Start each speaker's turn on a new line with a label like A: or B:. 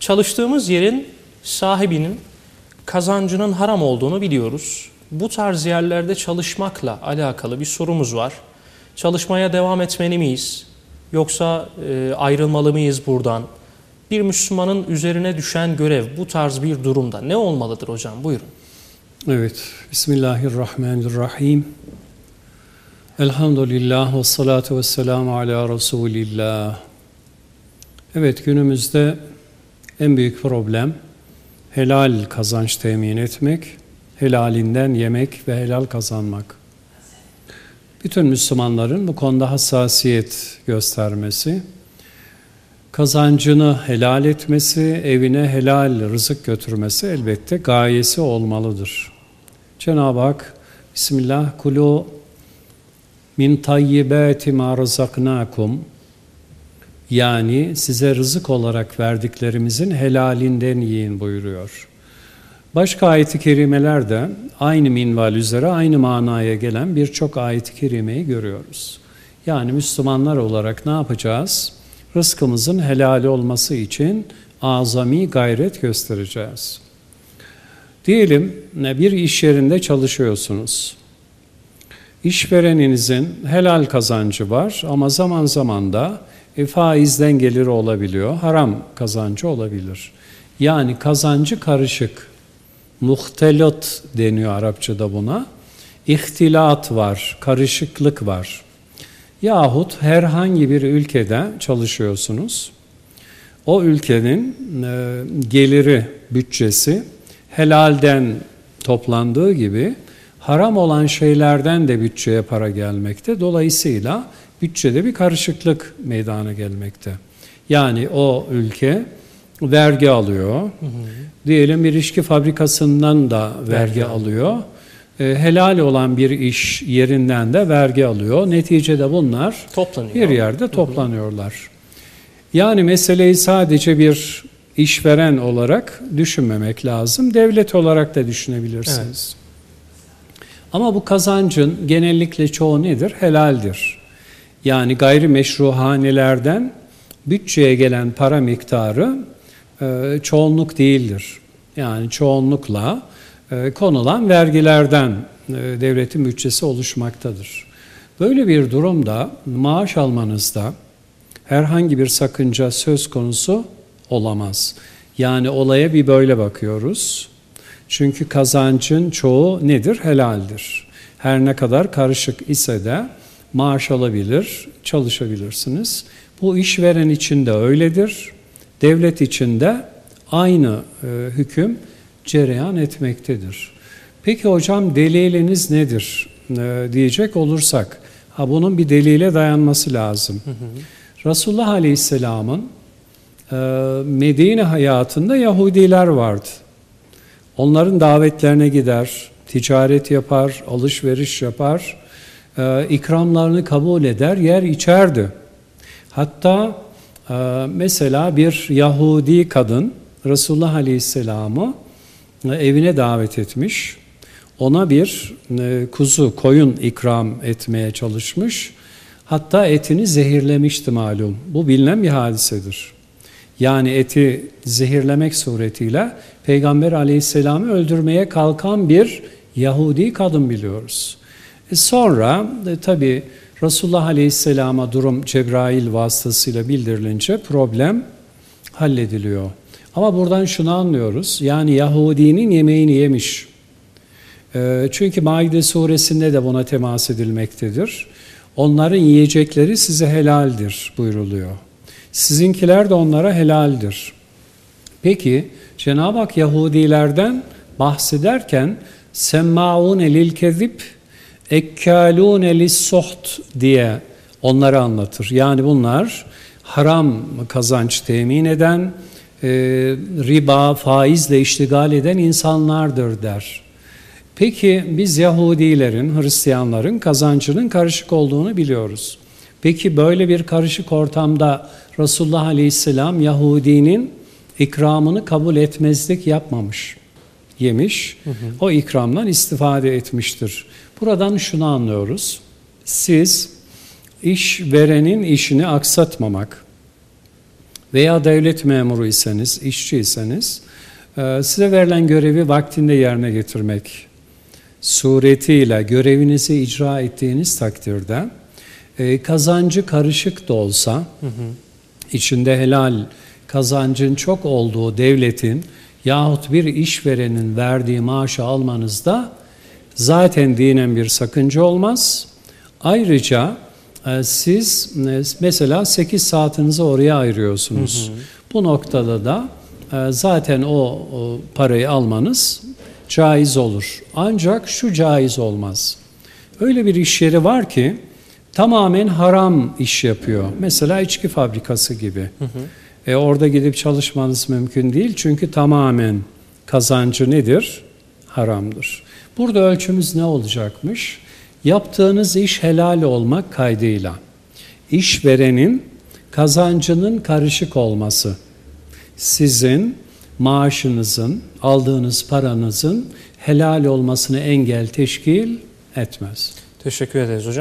A: Çalıştığımız yerin sahibinin kazancının haram olduğunu biliyoruz. Bu tarz yerlerde çalışmakla alakalı bir sorumuz var. Çalışmaya devam etmeli miyiz? Yoksa e, ayrılmalı mıyız buradan? Bir Müslümanın üzerine düşen görev bu tarz bir durumda ne olmalıdır hocam? Buyurun.
B: Evet. Bismillahirrahmanirrahim. Elhamdülillah ve salatu ve selamu ala Resulillah. Evet günümüzde en büyük problem helal kazanç temin etmek, helalinden yemek ve helal kazanmak. Bütün Müslümanların bu konuda hassasiyet göstermesi, kazancını helal etmesi, evine helal rızık götürmesi elbette gayesi olmalıdır. Cenab-ı Hak Bismillah kulu min tayyibati ma razaknakum yani size rızık olarak verdiklerimizin helalinden yiyin buyuruyor. Başka ayet-i kerimelerde aynı minval üzere aynı manaya gelen birçok ayet-i kerimeyi görüyoruz. Yani Müslümanlar olarak ne yapacağız? Rızkımızın helali olması için azami gayret göstereceğiz. Diyelim bir iş yerinde çalışıyorsunuz. İşvereninizin helal kazancı var ama zaman zaman da e, faizden gelir olabiliyor, haram kazancı olabilir. Yani kazancı karışık, muhtelot deniyor Arapçada buna. İhtilat var, karışıklık var. Yahut herhangi bir ülkede çalışıyorsunuz. O ülkenin e, geliri, bütçesi helalden toplandığı gibi haram olan şeylerden de bütçeye para gelmekte. Dolayısıyla bütçede bir karışıklık meydana gelmekte. Yani o ülke vergi alıyor. Hı hı. Diyelim bir içki fabrikasından da vergi, vergi alıyor. E, helal olan bir iş yerinden de vergi alıyor. Neticede bunlar Toplanıyor. bir yerde toplanıyorlar. Hı hı. Yani meseleyi sadece bir işveren olarak düşünmemek lazım. Devlet olarak da düşünebilirsiniz. Evet. Ama bu kazancın genellikle çoğu nedir? Helaldir. Yani gayrimeşru hanelerden bütçeye gelen para miktarı e, çoğunluk değildir. Yani çoğunlukla e, konulan vergilerden e, devletin bütçesi oluşmaktadır. Böyle bir durumda maaş almanızda herhangi bir sakınca söz konusu olamaz. Yani olaya bir böyle bakıyoruz. Çünkü kazancın çoğu nedir? Helaldir. Her ne kadar karışık ise de maaş alabilir, çalışabilirsiniz. Bu işveren için de öyledir. Devlet için de aynı e, hüküm cereyan etmektedir. Peki hocam deliliniz nedir e, diyecek olursak, ha bunun bir delile dayanması lazım. Hı hı. Resulullah Aleyhisselam'ın e, Medine hayatında Yahudiler vardı. Onların davetlerine gider, ticaret yapar, alışveriş yapar e, ikramlarını kabul eder, yer içerdi. Hatta e, mesela bir Yahudi kadın Resulullah Aleyhisselam'ı e, evine davet etmiş. Ona bir e, kuzu, koyun ikram etmeye çalışmış. Hatta etini zehirlemişti malum. Bu bilinen bir hadisedir. Yani eti zehirlemek suretiyle Peygamber aleyhisselamı öldürmeye kalkan bir Yahudi kadın biliyoruz. E sonra e, tabi Resulullah Aleyhisselam'a durum Cebrail vasıtasıyla bildirilince problem hallediliyor. Ama buradan şunu anlıyoruz. Yani Yahudinin yemeğini yemiş. E, çünkü Maide suresinde de buna temas edilmektedir. Onların yiyecekleri size helaldir buyruluyor. Sizinkiler de onlara helaldir. Peki Cenab-ı Hak Yahudilerden bahsederken semmaune lil kezib ekkâlûne lissoht diye onları anlatır. Yani bunlar haram kazanç temin eden, e, riba, faizle iştigal eden insanlardır der. Peki biz Yahudilerin, Hristiyanların kazancının karışık olduğunu biliyoruz. Peki böyle bir karışık ortamda Resulullah Aleyhisselam Yahudinin ikramını kabul etmezlik yapmamış, yemiş, hı hı. o ikramdan istifade etmiştir. Buradan şunu anlıyoruz. Siz iş verenin işini aksatmamak veya devlet memuruysanız, işçiyseniz e, size verilen görevi vaktinde yerine getirmek suretiyle görevinizi icra ettiğiniz takdirde e, kazancı karışık da olsa içinde helal kazancın çok olduğu devletin yahut bir işverenin verdiği maaşı almanızda zaten dinen bir sakınca olmaz. Ayrıca e, siz e, mesela 8 saatinizi oraya ayırıyorsunuz. Bu noktada da e, zaten o, parayı almanız caiz olur. Ancak şu caiz olmaz. Öyle bir iş yeri var ki tamamen haram iş yapıyor. Mesela içki fabrikası gibi. E, orada gidip çalışmanız mümkün değil çünkü tamamen kazancı nedir? Haramdır. Burada ölçümüz ne olacakmış? Yaptığınız iş helal olmak kaydıyla. İşverenin kazancının karışık olması. Sizin maaşınızın, aldığınız paranızın helal olmasını engel teşkil etmez.
A: Teşekkür ederiz hocam.